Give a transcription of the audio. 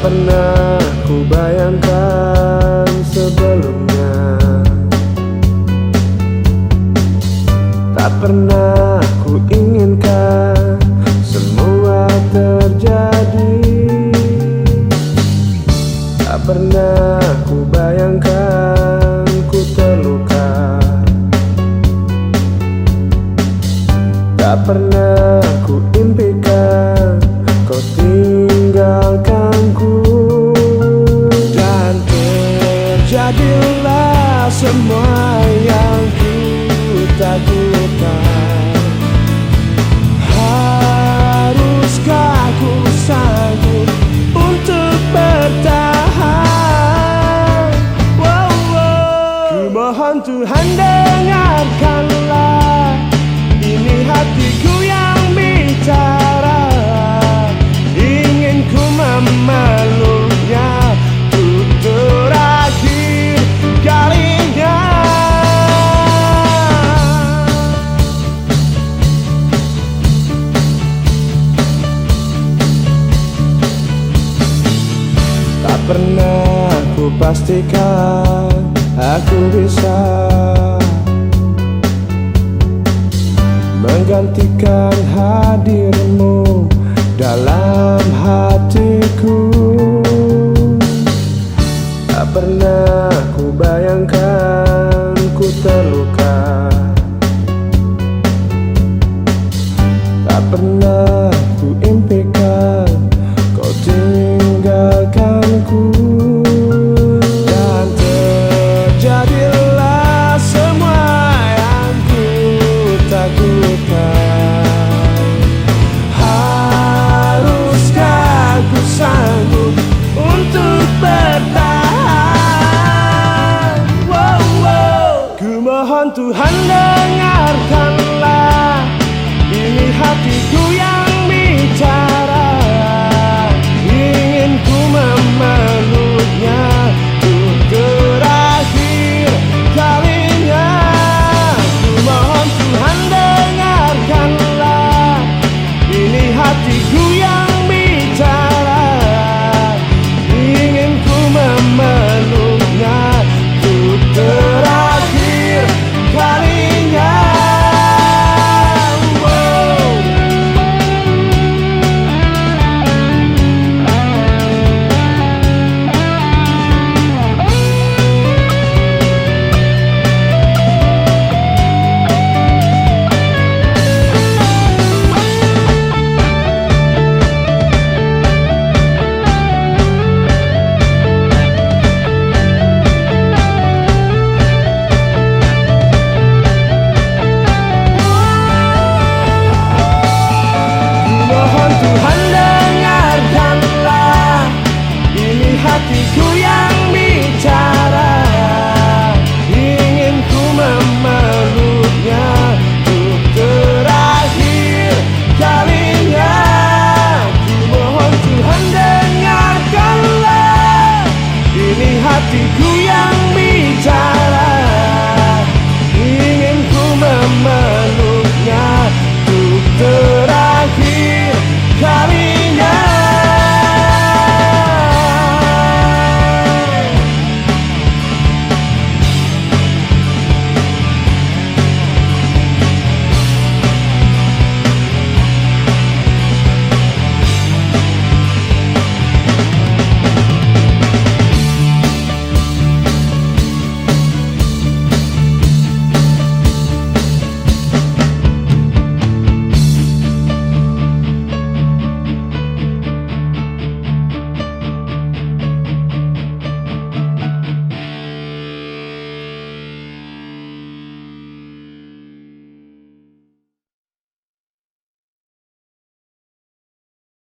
pernah ku bayangkan sebelumnya. Tak pernah Tuhan dengarkanlah. Ini hatiku yang bicara. Ingin ku memeluknya. Untuk terakhir kalinya. Tak pernah ku pastikan aku bisa menggantikan hadirmu dalam hatiku. Tak pernah ku bayangkan ku terluka. Tak pernah ku impikan Mohon Tuhan dengarkanlah. Ini hatiku yang